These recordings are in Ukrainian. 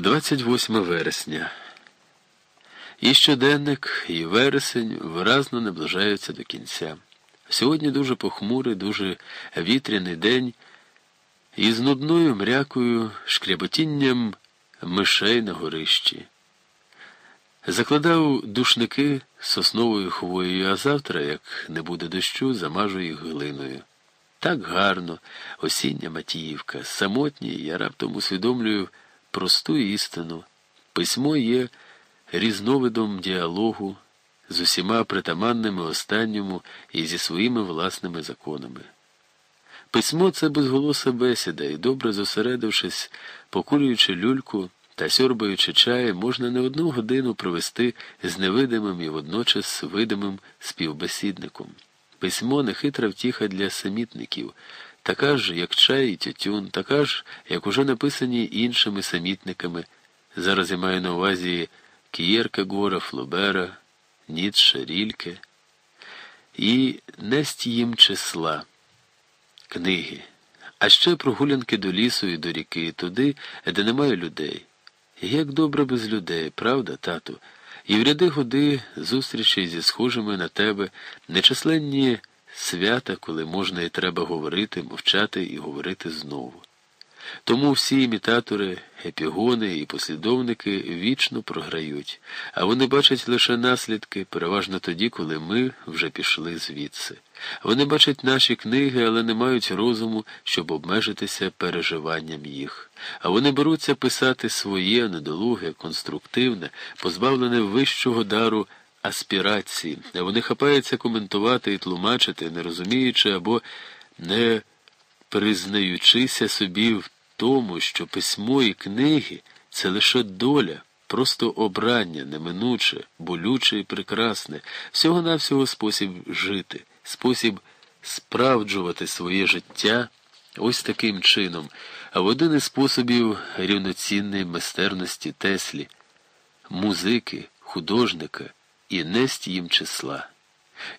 28 вересня. І щоденник, і вересень виразно наближаються до кінця. Сьогодні дуже похмурий, дуже вітряний день, і з нудною мрякою, шкряботінням мишей на горищі. Закладав душники сосновою хвоєю, а завтра, як не буде дощу, замажу їх глиною. Так гарно, осіння Матіївка, самотній, я раптом усвідомлюю просту істину. Письмо є різновидом діалогу з усіма притаманними останньому і зі своїми власними законами. Письмо це безголоса бесіда, і добре зосередившись, покурюючи люльку та сьорбаючи чай, можна не одну годину провести з невидимим і водночас видимим співбесідником. Письмо нехитра втіха для самітників така ж, як чай і тютюн, така ж, як уже написані іншими самітниками. Зараз я маю на увазі Кієрка Гора, Флобера, Ніцше, Рільке. І несть їм числа, книги, а ще прогулянки до лісу і до ріки, туди, де немає людей. Як добре без людей, правда, тату? І в ряди годи зустрічі зі схожими на тебе, нечисленні свята, коли можна і треба говорити, мовчати і говорити знову. Тому всі імітатори, епігони і послідовники вічно програють, а вони бачать лише наслідки, переважно тоді, коли ми вже пішли звідси. Вони бачать наші книги, але не мають розуму, щоб обмежитися переживанням їх. А вони беруться писати своє недолуге, конструктивне, позбавлене вищого дару аспірації, вони хапаються коментувати і тлумачити, не розуміючи або не признаючися собі в тому, що письмо і книги це лише доля, просто обрання, неминуче, болюче і прекрасне, всього-навсього спосіб жити, спосіб справджувати своє життя ось таким чином, а в один із способів рівноцінної майстерності Теслі, музики, художника і несть їм числа.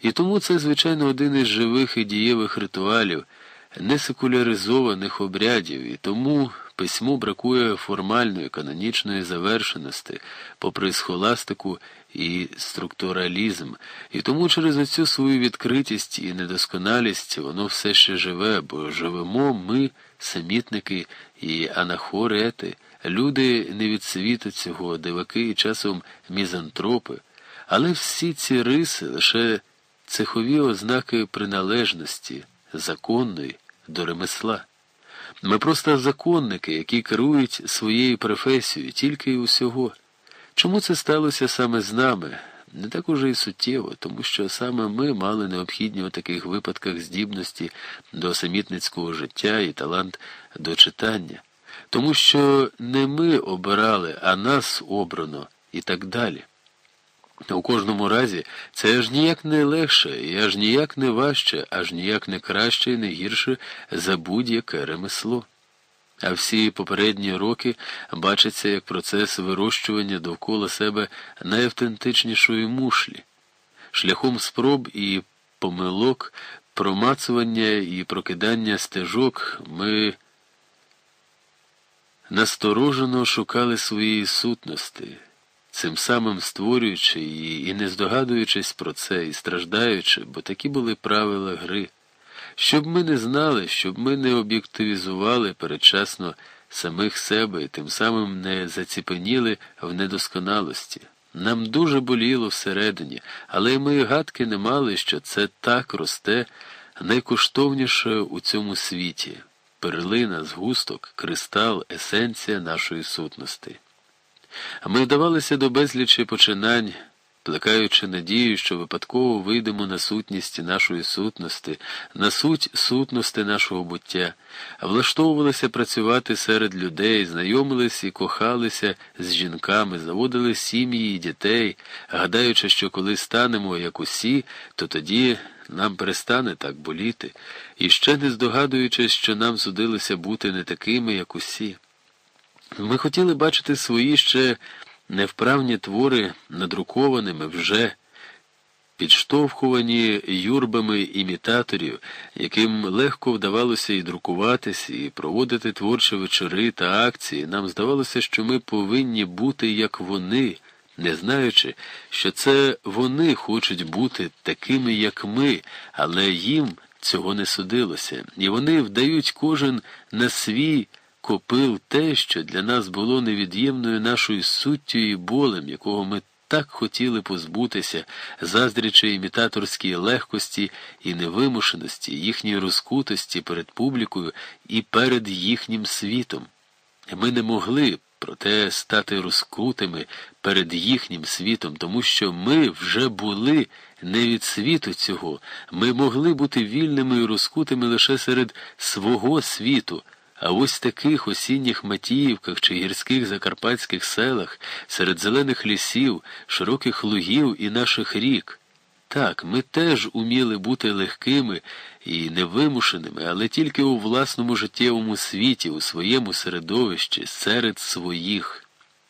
І тому це, звичайно, один із живих і дієвих ритуалів, несекуляризованих обрядів, і тому письму бракує формальної канонічної завершеності, попри схоластику і структуралізм, і тому через оцю свою відкритість і недосконалість воно все ще живе, бо живемо ми, самітники і анахорети, люди не від світу цього, диваки і часом мізантропи. Але всі ці риси лише цехові ознаки приналежності, законної до ремесла. Ми просто законники, які керують своєю професією, тільки і усього. Чому це сталося саме з нами? Не так уже і суттєво, тому що саме ми мали необхідні у таких випадках здібності до самітницького життя і талант до читання, тому що не ми обирали, а нас обрано і так далі. У кожному разі це аж ніяк не легше, і аж ніяк не важче, аж ніяк не краще і не гірше за будь-яке ремесло. А всі попередні роки бачаться як процес вирощування довкола себе найавтентичнішої мушлі, шляхом спроб і помилок, промацування і прокидання стежок ми насторожено шукали своєї сутності цим самим створюючи її і не здогадуючись про це, і страждаючи, бо такі були правила гри, щоб ми не знали, щоб ми не об'єктивізували передчасно самих себе і тим самим не заціпеніли в недосконалості. Нам дуже боліло всередині, але ми гадки не мали, що це так росте найкоштовніше у цьому світі перлина, згусток, кристал, есенція нашої сутності. Ми вдавалися до безлічі починань, плекаючи надію, що випадково вийдемо на сутність нашої сутності, на суть сутності нашого буття, влаштовувалися працювати серед людей, знайомилися і кохалися з жінками, заводили сім'ї і дітей, гадаючи, що коли станемо як усі, то тоді. Нам перестане так боліти, і ще не здогадуючись, що нам судилося бути не такими, як усі. Ми хотіли бачити свої ще невправні твори надрукованими вже. підштовхувані юрбами імітаторів, яким легко вдавалося і друкуватись, і проводити творчі вечори та акції, нам здавалося, що ми повинні бути як вони, не знаючи, що це вони хочуть бути такими, як ми, але їм цього не судилося, і вони вдають кожен на свій копил те, що для нас було невід'ємною нашою суттю і болем, якого ми так хотіли позбутися, заздрячи імітаторській легкості і невимушеності, їхньої розкутості перед публікою і перед їхнім світом. Ми не могли, проте, стати розкутими перед їхнім світом, тому що ми вже були не від світу цього, ми могли бути вільними і розкутими лише серед свого світу. А ось таких осінніх Матіївках чи гірських закарпатських селах, серед зелених лісів, широких лугів і наших рік. Так, ми теж уміли бути легкими і невимушеними, але тільки у власному життєвому світі, у своєму середовищі, серед своїх.